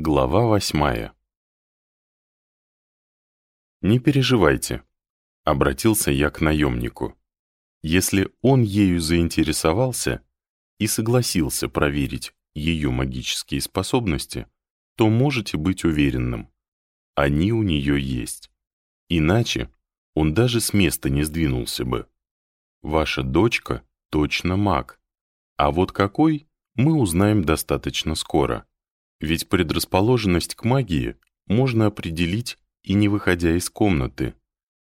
Глава восьмая «Не переживайте», — обратился я к наемнику. «Если он ею заинтересовался и согласился проверить ее магические способности, то можете быть уверенным, они у нее есть. Иначе он даже с места не сдвинулся бы. Ваша дочка точно маг, а вот какой, мы узнаем достаточно скоро. Ведь предрасположенность к магии можно определить и не выходя из комнаты.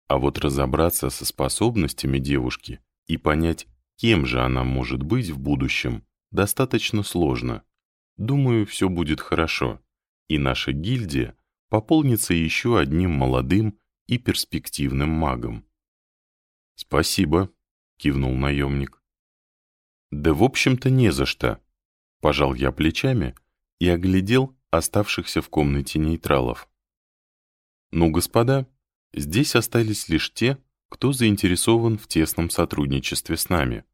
А вот разобраться со способностями девушки и понять, кем же она может быть в будущем, достаточно сложно. Думаю, все будет хорошо, и наша гильдия пополнится еще одним молодым и перспективным магом. «Спасибо», — кивнул наемник. «Да, в общем-то, не за что», Пожал я плечами и оглядел оставшихся в комнате нейтралов. Ну, господа, здесь остались лишь те, кто заинтересован в тесном сотрудничестве с нами.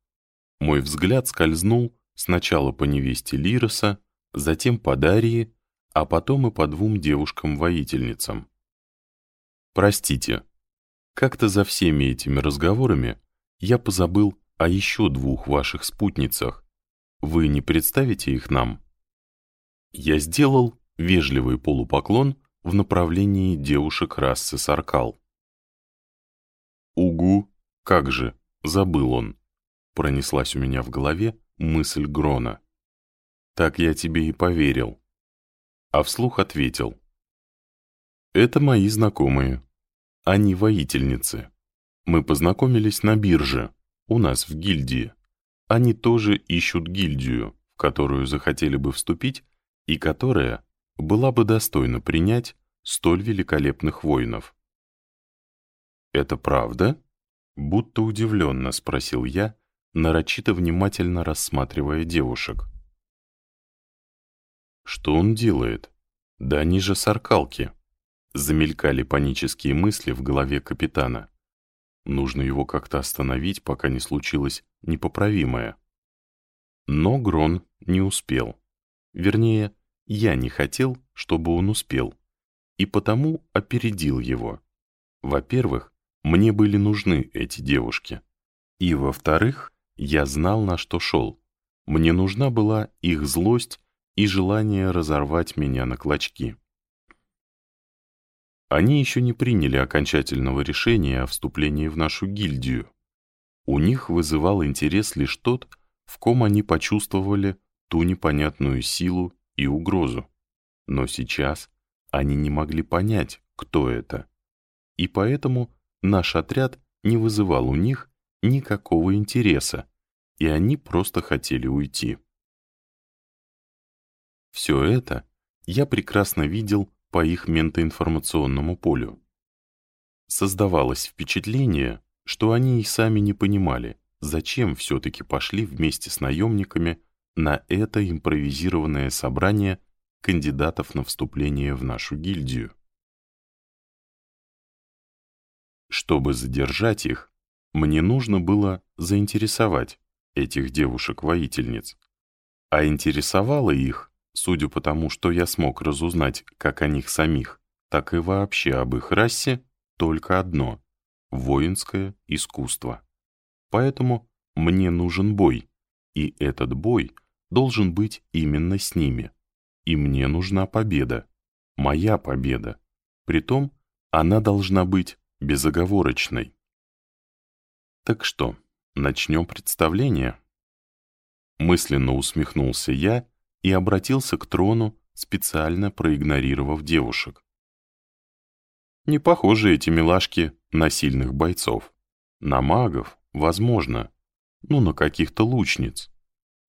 Мой взгляд скользнул сначала по невесте Лироса, затем по Дарии, а потом и по двум девушкам-воительницам. Простите, как-то за всеми этими разговорами я позабыл о еще двух ваших спутницах, вы не представите их нам?» Я сделал вежливый полупоклон в направлении девушек расы Саркал. «Угу, как же, забыл он», — пронеслась у меня в голове мысль Грона. «Так я тебе и поверил». А вслух ответил. «Это мои знакомые. Они воительницы. Мы познакомились на бирже, у нас в гильдии. Они тоже ищут гильдию, в которую захотели бы вступить и которая была бы достойна принять столь великолепных воинов. «Это правда?» — будто удивленно спросил я, нарочито внимательно рассматривая девушек. «Что он делает? Да они же саркалки!» Замелькали панические мысли в голове капитана. Нужно его как-то остановить, пока не случилось непоправимое. Но Грон не успел. Вернее, я не хотел, чтобы он успел, и потому опередил его. Во-первых, мне были нужны эти девушки. И во-вторых, я знал, на что шел. Мне нужна была их злость и желание разорвать меня на клочки. Они еще не приняли окончательного решения о вступлении в нашу гильдию. У них вызывал интерес лишь тот, в ком они почувствовали ту непонятную силу и угрозу. Но сейчас они не могли понять, кто это. И поэтому наш отряд не вызывал у них никакого интереса, и они просто хотели уйти. Все это я прекрасно видел по их ментоинформационному полю. Создавалось впечатление, что они и сами не понимали, зачем все-таки пошли вместе с наемниками на это импровизированное собрание кандидатов на вступление в нашу гильдию. Чтобы задержать их, мне нужно было заинтересовать этих девушек-воительниц, а интересовало их Судя по тому, что я смог разузнать как о них самих, так и вообще об их расе, только одно — воинское искусство. Поэтому мне нужен бой, и этот бой должен быть именно с ними. И мне нужна победа, моя победа. Притом она должна быть безоговорочной. Так что, начнем представление? Мысленно усмехнулся я и обратился к трону, специально проигнорировав девушек. Не похожи эти милашки на сильных бойцов. На магов, возможно, ну на каких-то лучниц.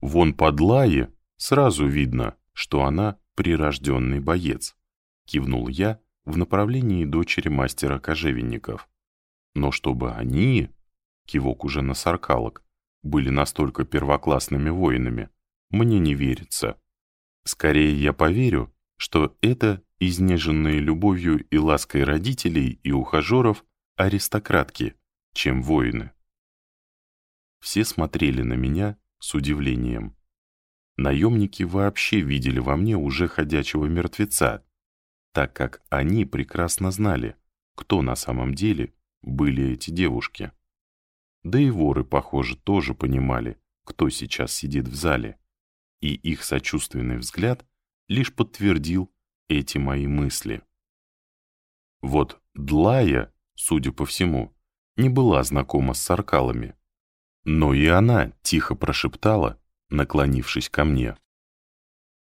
Вон под Лае сразу видно, что она прирожденный боец. Кивнул я в направлении дочери мастера кожевенников. Но чтобы они, кивок уже на саркалок, были настолько первоклассными воинами, мне не верится. Скорее я поверю, что это изнеженные любовью и лаской родителей и ухажеров аристократки, чем воины. Все смотрели на меня с удивлением. наемники вообще видели во мне уже ходячего мертвеца, так как они прекрасно знали, кто на самом деле были эти девушки. Да и воры, похоже, тоже понимали, кто сейчас сидит в зале, и их сочувственный взгляд лишь подтвердил эти мои мысли. Вот Длая, судя по всему, не была знакома с саркалами, но и она тихо прошептала, наклонившись ко мне.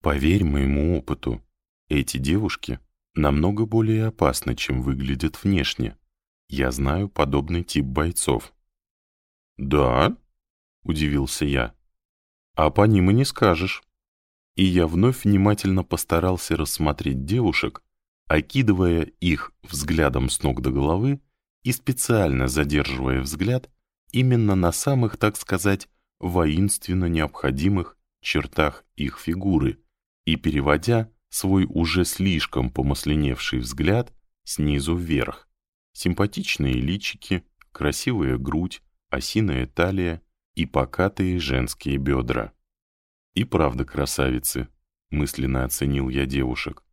«Поверь моему опыту, эти девушки намного более опасны, чем выглядят внешне. Я знаю подобный тип бойцов». «Да?» — удивился я. «А по ним и не скажешь». И я вновь внимательно постарался рассмотреть девушек, окидывая их взглядом с ног до головы и специально задерживая взгляд именно на самых, так сказать, воинственно необходимых чертах их фигуры и переводя свой уже слишком помасленевший взгляд снизу вверх. Симпатичные личики, красивая грудь, осиная талия и покатые женские бедра. И правда красавицы, мысленно оценил я девушек.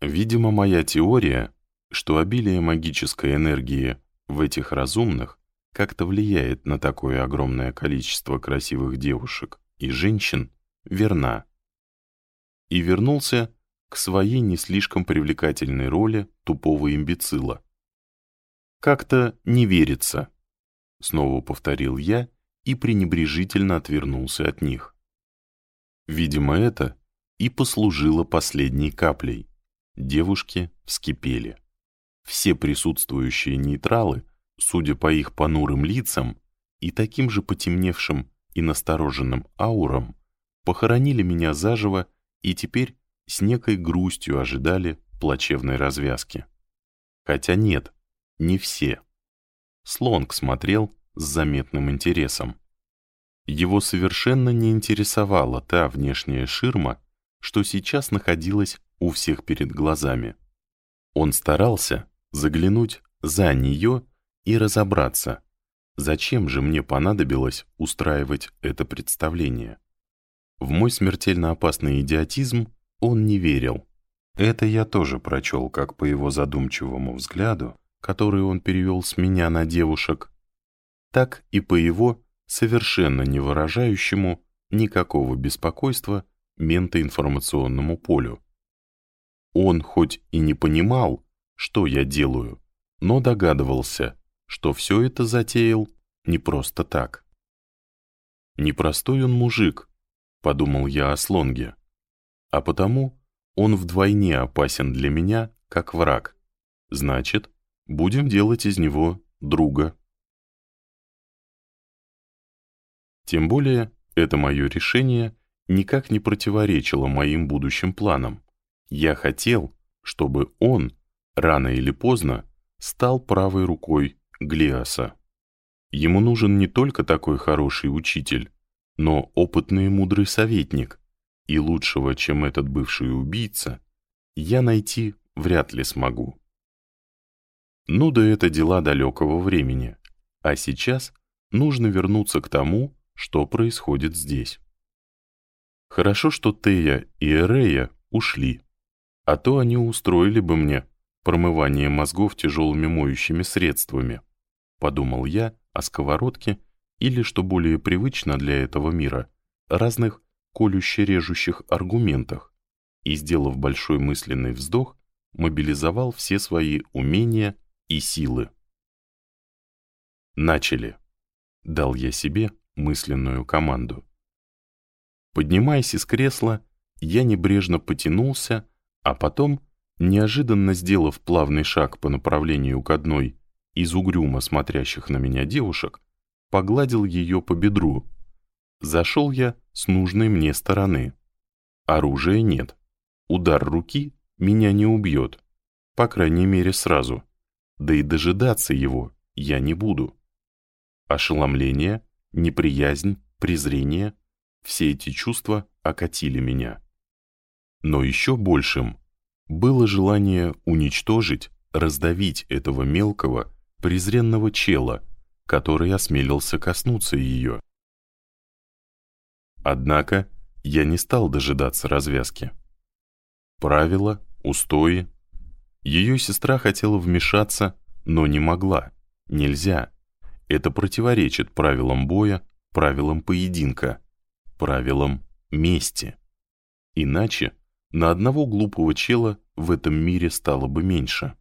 Видимо, моя теория, что обилие магической энергии в этих разумных как-то влияет на такое огромное количество красивых девушек и женщин, верна. И вернулся к своей не слишком привлекательной роли тупого имбецила. «Как-то не верится», — снова повторил я и пренебрежительно отвернулся от них. Видимо, это и послужило последней каплей. Девушки вскипели. Все присутствующие нейтралы судя по их понурым лицам и таким же потемневшим и настороженным аурам, похоронили меня заживо и теперь с некой грустью ожидали плачевной развязки. Хотя нет, не все. Слонг смотрел с заметным интересом. Его совершенно не интересовала та внешняя ширма, что сейчас находилась у всех перед глазами. Он старался заглянуть за нее и разобраться, зачем же мне понадобилось устраивать это представление. В мой смертельно опасный идиотизм он не верил. Это я тоже прочел как по его задумчивому взгляду, который он перевел с меня на девушек, так и по его совершенно не выражающему никакого беспокойства ментоинформационному полю. Он хоть и не понимал, что я делаю, но догадывался, что все это затеял не просто так. «Непростой он мужик», — подумал я о слонге, «а потому он вдвойне опасен для меня, как враг. Значит, будем делать из него друга». Тем более, это мое решение никак не противоречило моим будущим планам. Я хотел, чтобы он, рано или поздно, стал правой рукой Глиаса. Ему нужен не только такой хороший учитель, но опытный и мудрый советник, и лучшего, чем этот бывший убийца, я найти вряд ли смогу. Ну да это дела далекого времени, а сейчас нужно вернуться к тому, что происходит здесь. Хорошо, что Тея и Эрея ушли, а то они устроили бы мне промывание мозгов тяжелыми моющими средствами подумал я о сковородке или, что более привычно для этого мира, разных колюще-режущих аргументах и, сделав большой мысленный вздох, мобилизовал все свои умения и силы. «Начали!» — дал я себе мысленную команду. Поднимаясь из кресла, я небрежно потянулся, а потом, неожиданно сделав плавный шаг по направлению к одной из угрюмо смотрящих на меня девушек, погладил ее по бедру. Зашел я с нужной мне стороны. Оружия нет. Удар руки меня не убьет. По крайней мере, сразу. Да и дожидаться его я не буду. Ошеломление, неприязнь, презрение — все эти чувства окатили меня. Но еще большим было желание уничтожить, раздавить этого мелкого, презренного чела, который осмелился коснуться ее. Однако Я не стал дожидаться развязки. Правила, устои. Ее сестра хотела вмешаться, но не могла. Нельзя. Это противоречит правилам боя, правилам поединка, правилам мести. Иначе на одного глупого чела в этом мире стало бы меньше.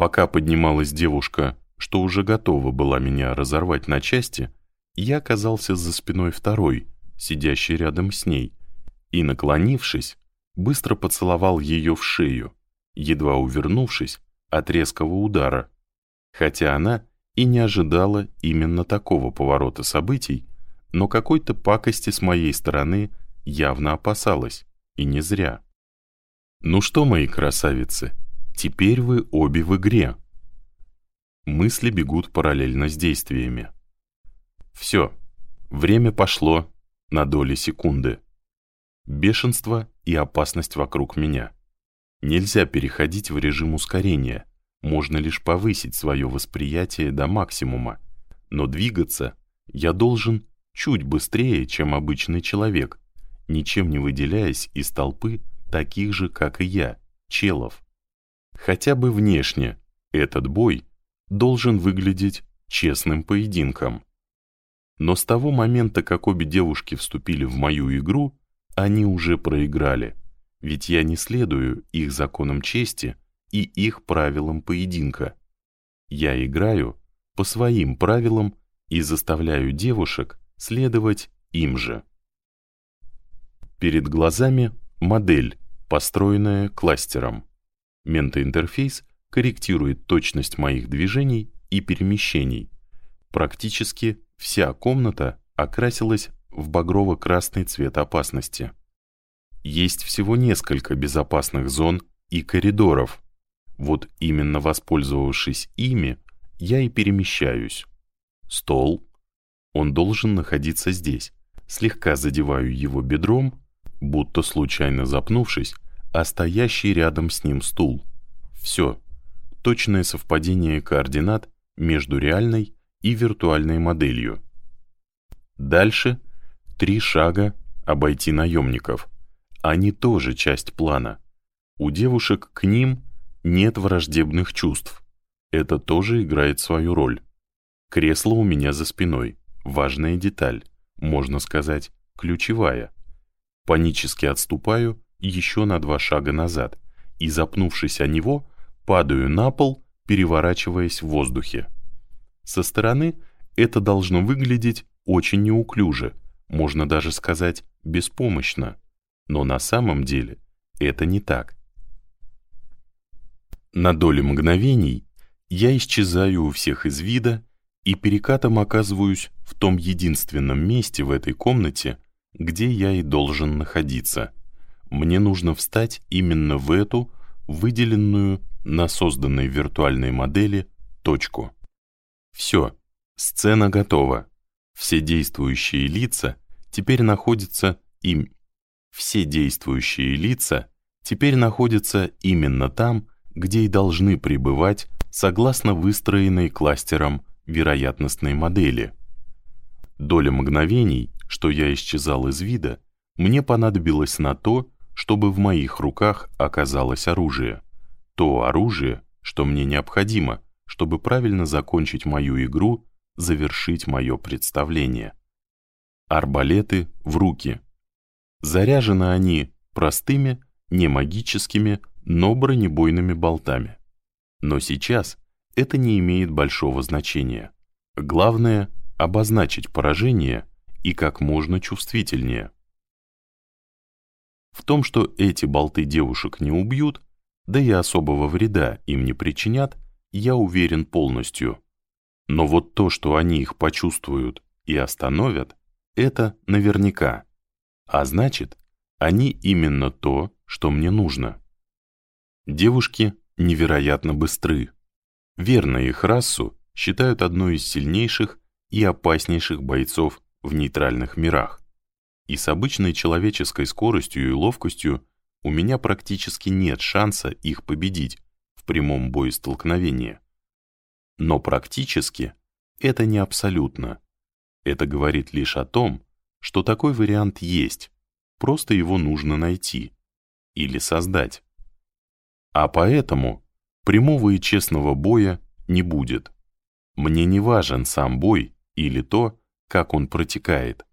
Пока поднималась девушка, что уже готова была меня разорвать на части, я оказался за спиной второй, сидящей рядом с ней, и, наклонившись, быстро поцеловал ее в шею, едва увернувшись от резкого удара, хотя она и не ожидала именно такого поворота событий, но какой-то пакости с моей стороны явно опасалась, и не зря. «Ну что, мои красавицы, теперь вы обе в игре». Мысли бегут параллельно с действиями. Все, время пошло на доли секунды. Бешенство и опасность вокруг меня. Нельзя переходить в режим ускорения, можно лишь повысить свое восприятие до максимума, но двигаться я должен чуть быстрее, чем обычный человек, ничем не выделяясь из толпы таких же, как и я, челов. Хотя бы внешне этот бой должен выглядеть честным поединком. Но с того момента, как обе девушки вступили в мою игру, они уже проиграли, ведь я не следую их законам чести и их правилам поединка. Я играю по своим правилам и заставляю девушек следовать им же. Перед глазами модель, построенная кластером. Ментоинтерфейс корректирует точность моих движений и перемещений. Практически вся комната окрасилась в багрово-красный цвет опасности. Есть всего несколько безопасных зон и коридоров. Вот именно воспользовавшись ими, я и перемещаюсь. Стол. Он должен находиться здесь. Слегка задеваю его бедром, будто случайно запнувшись, а стоящий рядом с ним стул. Все. Точное совпадение координат между реальной и виртуальной моделью. Дальше три шага обойти наемников. Они тоже часть плана. У девушек к ним нет враждебных чувств. Это тоже играет свою роль. Кресло у меня за спиной. Важная деталь. Можно сказать, ключевая. Панически отступаю еще на два шага назад и, запнувшись о него, падаю на пол, переворачиваясь в воздухе. Со стороны это должно выглядеть очень неуклюже, можно даже сказать беспомощно, но на самом деле это не так. На долю мгновений я исчезаю у всех из вида и перекатом оказываюсь в том единственном месте в этой комнате, где я и должен находиться. Мне нужно встать именно в эту, выделенную на созданной виртуальной модели, точку. Все, сцена готова. Все действующие лица теперь находятся им. Все действующие лица теперь находятся именно там, где и должны пребывать согласно выстроенной кластером вероятностной модели. Доля мгновений, что я исчезал из вида, мне понадобилось на то, чтобы в моих руках оказалось оружие. То оружие, что мне необходимо, чтобы правильно закончить мою игру, завершить мое представление. Арбалеты в руки. Заряжены они простыми, не магическими, но бронебойными болтами. Но сейчас это не имеет большого значения. Главное — обозначить поражение и как можно чувствительнее. В том, что эти болты девушек не убьют, да и особого вреда им не причинят, я уверен полностью. Но вот то, что они их почувствуют и остановят, это наверняка. А значит, они именно то, что мне нужно. Девушки невероятно быстры. Верно, их расу считают одной из сильнейших и опаснейших бойцов в нейтральных мирах. И с обычной человеческой скоростью и ловкостью у меня практически нет шанса их победить в прямом боестолкновении. Но практически это не абсолютно. Это говорит лишь о том, что такой вариант есть, просто его нужно найти или создать. А поэтому прямого и честного боя не будет. Мне не важен сам бой или то, как он протекает.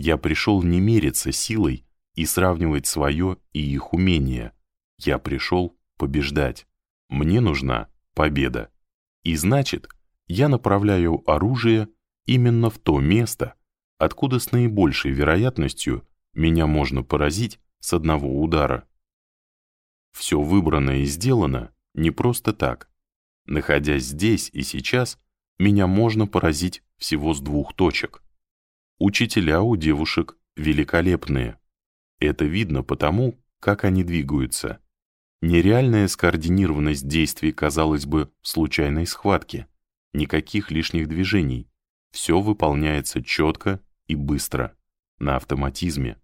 Я пришел не мериться силой и сравнивать свое и их умения. Я пришел побеждать. Мне нужна победа. И значит, я направляю оружие именно в то место, откуда с наибольшей вероятностью меня можно поразить с одного удара. Все выбрано и сделано не просто так. Находясь здесь и сейчас, меня можно поразить всего с двух точек. Учителя у девушек великолепные. Это видно потому, как они двигаются. Нереальная скоординированность действий, казалось бы, в случайной схватке. Никаких лишних движений. Все выполняется четко и быстро, на автоматизме.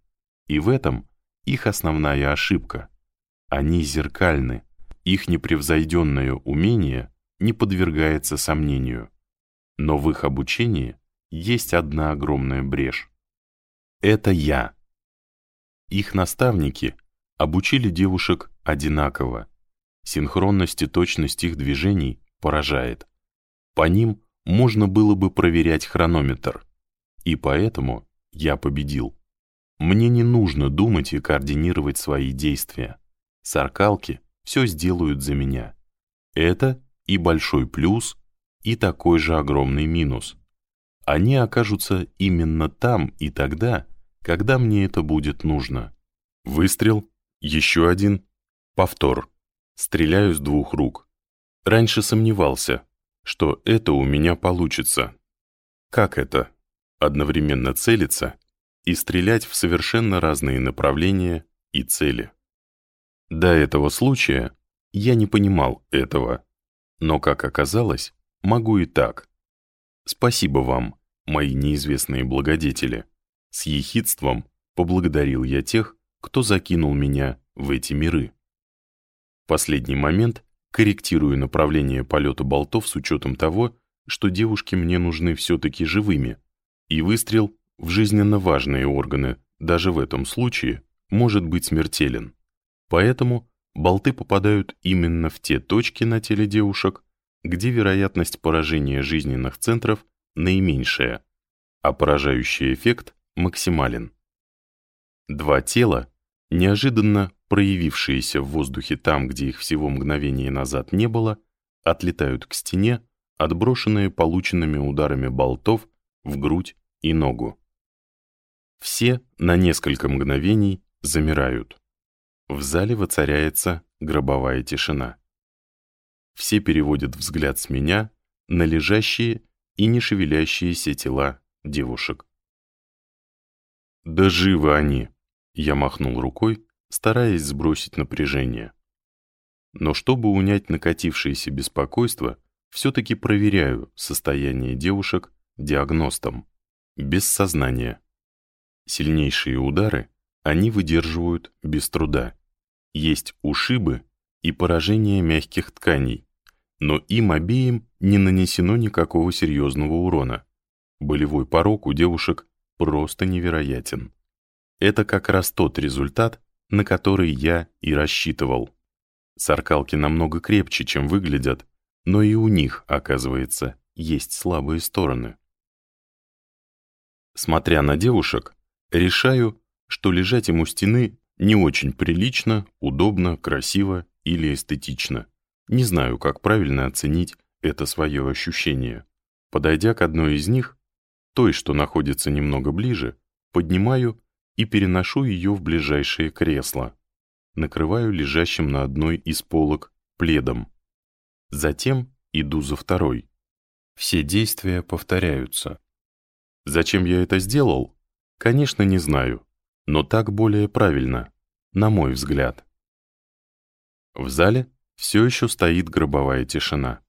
И в этом их основная ошибка. Они зеркальны, их непревзойденное умение не подвергается сомнению. Но в их обучении есть одна огромная брешь. Это я. Их наставники обучили девушек одинаково. Синхронность и точность их движений поражает. По ним можно было бы проверять хронометр. И поэтому я победил. Мне не нужно думать и координировать свои действия. Саркалки все сделают за меня. Это и большой плюс, и такой же огромный минус. Они окажутся именно там и тогда, когда мне это будет нужно. Выстрел, еще один, повтор. Стреляю с двух рук. Раньше сомневался, что это у меня получится. Как это? Одновременно целиться и стрелять в совершенно разные направления и цели. До этого случая я не понимал этого, но, как оказалось, могу и так. Спасибо вам, мои неизвестные благодетели. С ехидством поблагодарил я тех, кто закинул меня в эти миры. В последний момент корректирую направление полета болтов с учетом того, что девушки мне нужны все-таки живыми, и выстрел в жизненно важные органы даже в этом случае может быть смертелен. Поэтому болты попадают именно в те точки на теле девушек, где вероятность поражения жизненных центров наименьшая, а поражающий эффект максимален. Два тела, неожиданно проявившиеся в воздухе там, где их всего мгновение назад не было, отлетают к стене, отброшенные полученными ударами болтов в грудь и ногу. Все на несколько мгновений замирают. В зале воцаряется гробовая тишина. Все переводят взгляд с меня на лежащие и не шевелящиеся тела девушек. «Да живы они!» — я махнул рукой, стараясь сбросить напряжение. Но чтобы унять накатившееся беспокойство, все-таки проверяю состояние девушек диагностом, без сознания. Сильнейшие удары они выдерживают без труда. Есть ушибы и поражение мягких тканей, но им обеим не нанесено никакого серьезного урона. Болевой порог у девушек просто невероятен. Это как раз тот результат, на который я и рассчитывал. Саркалки намного крепче, чем выглядят, но и у них, оказывается, есть слабые стороны. Смотря на девушек, решаю, что лежать им у стены не очень прилично, удобно, красиво или эстетично. Не знаю, как правильно оценить это свое ощущение. Подойдя к одной из них, той, что находится немного ближе, поднимаю и переношу ее в ближайшее кресло. Накрываю лежащим на одной из полок пледом. Затем иду за второй. Все действия повторяются. Зачем я это сделал? Конечно, не знаю но так более правильно, на мой взгляд. В зале все еще стоит гробовая тишина.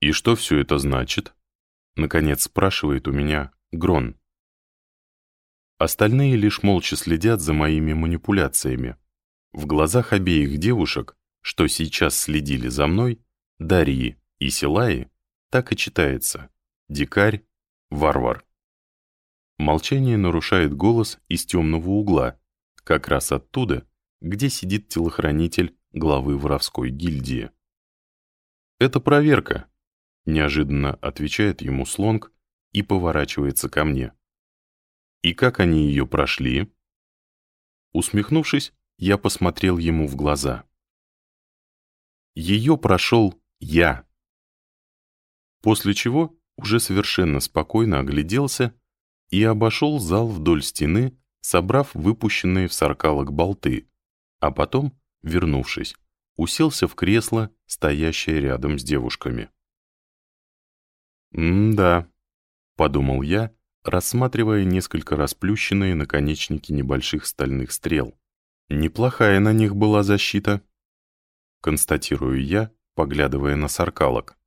«И что все это значит?» — наконец спрашивает у меня Грон. Остальные лишь молча следят за моими манипуляциями. В глазах обеих девушек, что сейчас следили за мной, Дарьи и Силаи, так и читается «Дикарь, варвар». Молчание нарушает голос из темного угла, как раз оттуда, где сидит телохранитель главы воровской гильдии. «Это проверка», — неожиданно отвечает ему Слонг и поворачивается ко мне. «И как они ее прошли?» Усмехнувшись, я посмотрел ему в глаза. Ее прошел я. После чего уже совершенно спокойно огляделся и обошел зал вдоль стены, собрав выпущенные в саркалок болты, а потом, вернувшись, уселся в кресло, стоящее рядом с девушками. «М-да», — подумал я, рассматривая несколько расплющенные наконечники небольших стальных стрел. Неплохая на них была защита. Констатирую я, поглядывая на саркалок.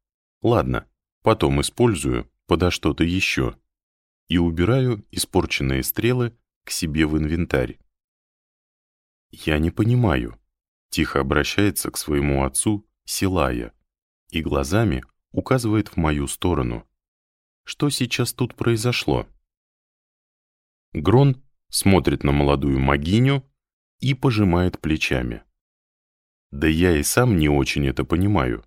Ладно, потом использую подо что-то еще. И убираю испорченные стрелы к себе в инвентарь. Я не понимаю, Тихо обращается к своему отцу Силая и глазами указывает в мою сторону. Что сейчас тут произошло? Грон смотрит на молодую магиню и пожимает плечами. Да я и сам не очень это понимаю.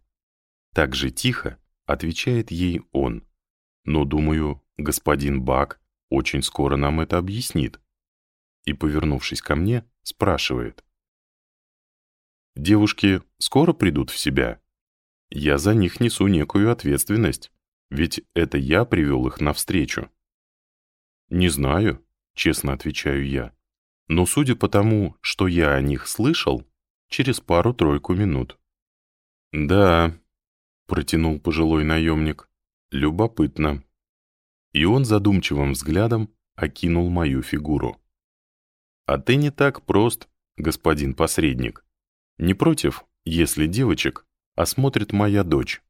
Так же тихо отвечает ей он. Но, думаю, господин Бак очень скоро нам это объяснит. И, повернувшись ко мне, спрашивает. Девушки скоро придут в себя. Я за них несу некую ответственность, ведь это я привел их навстречу. Не знаю, честно отвечаю я, но судя по тому, что я о них слышал, через пару-тройку минут. Да, протянул пожилой наемник, любопытно. И он задумчивым взглядом окинул мою фигуру. А ты не так прост, господин посредник. Не против, если девочек осмотрит моя дочь.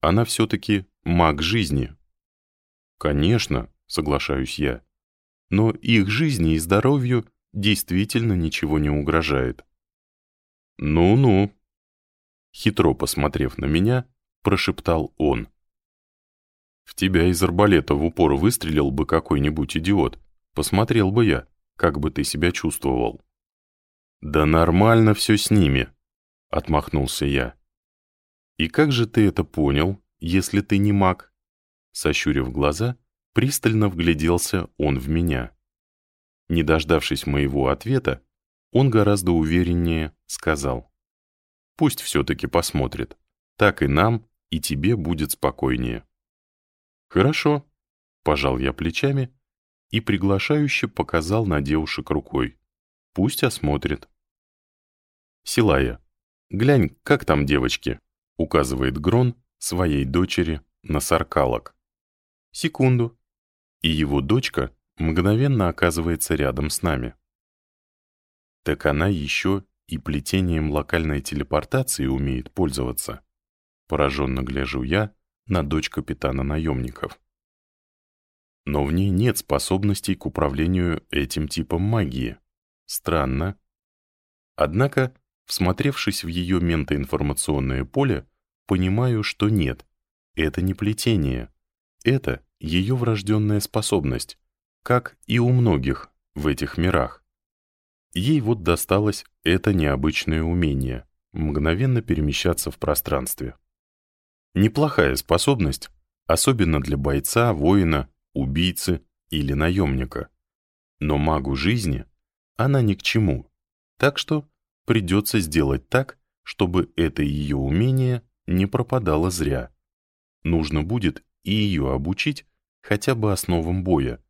Она все-таки маг жизни. Конечно, соглашаюсь я. Но их жизни и здоровью действительно ничего не угрожает. Ну-ну. Хитро посмотрев на меня, прошептал он. В тебя из арбалета в упор выстрелил бы какой-нибудь идиот. Посмотрел бы я, как бы ты себя чувствовал. «Да нормально все с ними», — отмахнулся я. «И как же ты это понял, если ты не маг?» Сощурив глаза, пристально вгляделся он в меня. Не дождавшись моего ответа, он гораздо увереннее сказал. «Пусть все-таки посмотрит. Так и нам, и тебе будет спокойнее». «Хорошо», — пожал я плечами и приглашающе показал на девушек рукой. «Пусть осмотрит». «Силая, глянь, как там девочки?» — указывает Грон своей дочери на саркалок. Секунду. И его дочка мгновенно оказывается рядом с нами. Так она еще и плетением локальной телепортации умеет пользоваться. Пораженно гляжу я на дочь капитана наемников. Но в ней нет способностей к управлению этим типом магии. Странно. Однако Всмотревшись в ее ментоинформационное поле, понимаю, что нет, это не плетение. Это ее врожденная способность, как и у многих в этих мирах. Ей вот досталось это необычное умение — мгновенно перемещаться в пространстве. Неплохая способность, особенно для бойца, воина, убийцы или наемника. Но магу жизни она ни к чему, так что придется сделать так, чтобы это ее умение не пропадало зря. Нужно будет и ее обучить хотя бы основам боя.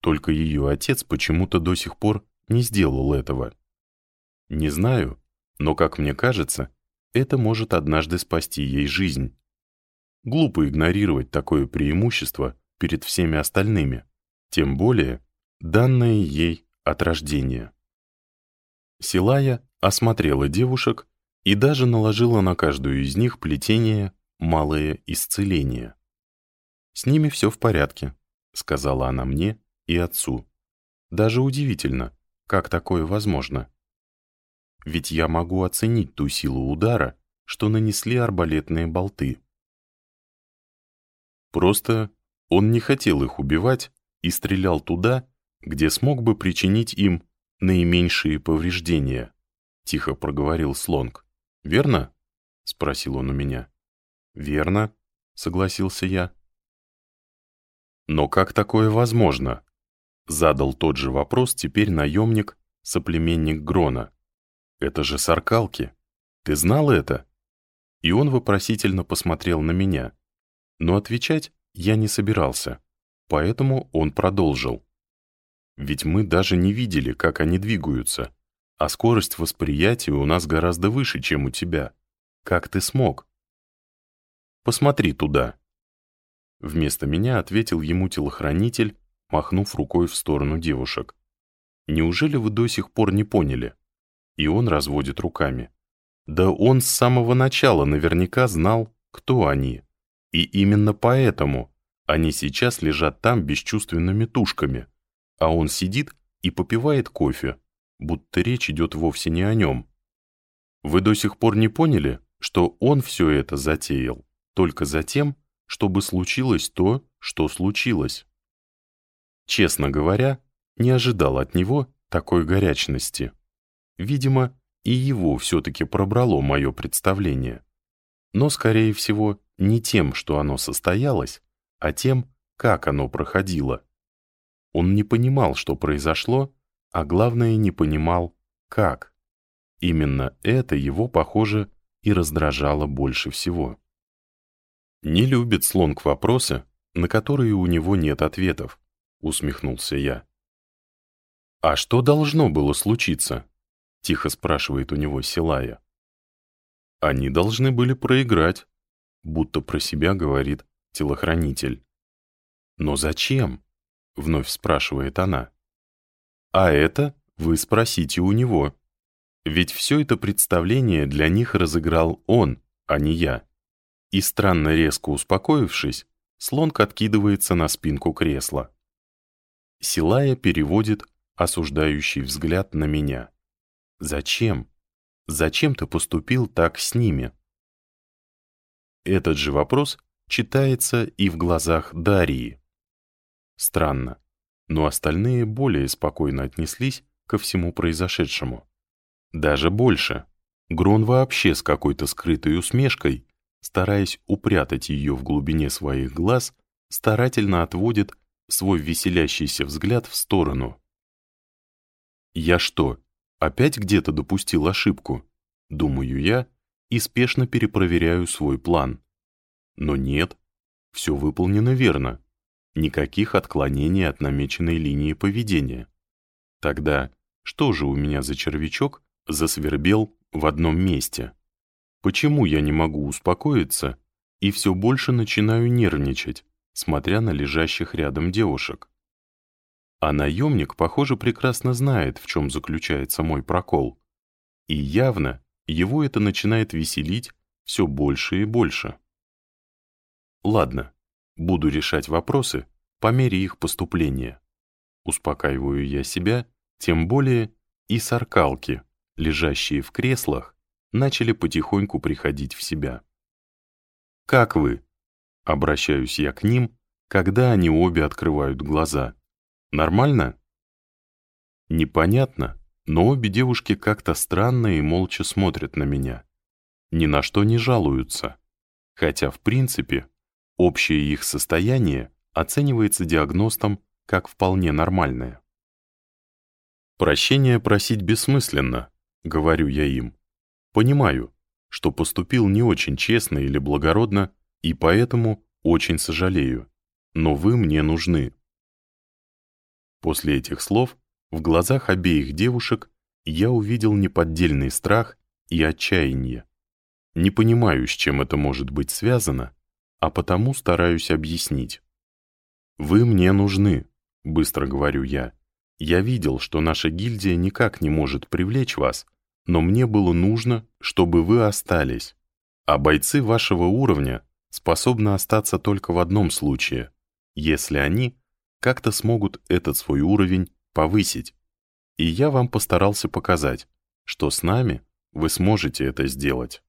Только ее отец почему-то до сих пор не сделал этого. Не знаю, но, как мне кажется, это может однажды спасти ей жизнь. Глупо игнорировать такое преимущество перед всеми остальными, тем более данное ей от рождения. Силая осмотрела девушек и даже наложила на каждую из них плетение «малое исцеление». «С ними все в порядке», — сказала она мне и отцу. «Даже удивительно, как такое возможно. Ведь я могу оценить ту силу удара, что нанесли арбалетные болты. Просто он не хотел их убивать и стрелял туда, где смог бы причинить им наименьшие повреждения», — тихо проговорил Слонг. «Верно?» — спросил он у меня. «Верно», — согласился я. «Но как такое возможно?» — задал тот же вопрос теперь наемник, соплеменник Грона. «Это же саркалки. Ты знал это?» И он вопросительно посмотрел на меня. Но отвечать я не собирался, поэтому он продолжил. Ведь мы даже не видели, как они двигаются, а скорость восприятия у нас гораздо выше, чем у тебя. Как ты смог? Посмотри туда. Вместо меня ответил ему телохранитель, махнув рукой в сторону девушек. Неужели вы до сих пор не поняли? И он разводит руками. Да он с самого начала наверняка знал, кто они. И именно поэтому они сейчас лежат там бесчувственными тушками, а он сидит и попивает кофе, будто речь идет вовсе не о нем. Вы до сих пор не поняли, что он все это затеял только за тем, чтобы случилось то, что случилось? Честно говоря, не ожидал от него такой горячности. Видимо, и его все-таки пробрало мое представление. Но, скорее всего, не тем, что оно состоялось, а тем, как оно проходило. Он не понимал, что произошло, а главное, не понимал, как. Именно это его, похоже, и раздражало больше всего. «Не любит слонг вопросы, на которые у него нет ответов», — усмехнулся я. «А что должно было случиться?» — тихо спрашивает у него Силая. «Они должны были проиграть», — будто про себя говорит телохранитель. «Но зачем?» Вновь спрашивает она. А это вы спросите у него. Ведь все это представление для них разыграл он, а не я. И странно резко успокоившись, слонг откидывается на спинку кресла. Силая переводит осуждающий взгляд на меня. «Зачем? Зачем ты поступил так с ними?» Этот же вопрос читается и в глазах Дарии. Странно, но остальные более спокойно отнеслись ко всему произошедшему. Даже больше. Грон вообще с какой-то скрытой усмешкой, стараясь упрятать ее в глубине своих глаз, старательно отводит свой веселящийся взгляд в сторону. «Я что, опять где-то допустил ошибку?» — думаю я и спешно перепроверяю свой план. Но нет, все выполнено верно. Никаких отклонений от намеченной линии поведения. Тогда что же у меня за червячок засвербел в одном месте? Почему я не могу успокоиться и все больше начинаю нервничать, смотря на лежащих рядом девушек? А наемник, похоже, прекрасно знает, в чем заключается мой прокол. И явно его это начинает веселить все больше и больше. Ладно, Буду решать вопросы по мере их поступления. Успокаиваю я себя, тем более и саркалки, лежащие в креслах, начали потихоньку приходить в себя. «Как вы?» — обращаюсь я к ним, когда они обе открывают глаза. «Нормально?» Непонятно, но обе девушки как-то странно и молча смотрят на меня. Ни на что не жалуются. Хотя, в принципе, Общее их состояние оценивается диагностом как вполне нормальное. «Прощения просить бессмысленно», — говорю я им. «Понимаю, что поступил не очень честно или благородно, и поэтому очень сожалею, но вы мне нужны». После этих слов в глазах обеих девушек я увидел неподдельный страх и отчаяние. Не понимаю, с чем это может быть связано, а потому стараюсь объяснить. «Вы мне нужны», — быстро говорю я. «Я видел, что наша гильдия никак не может привлечь вас, но мне было нужно, чтобы вы остались. А бойцы вашего уровня способны остаться только в одном случае, если они как-то смогут этот свой уровень повысить. И я вам постарался показать, что с нами вы сможете это сделать».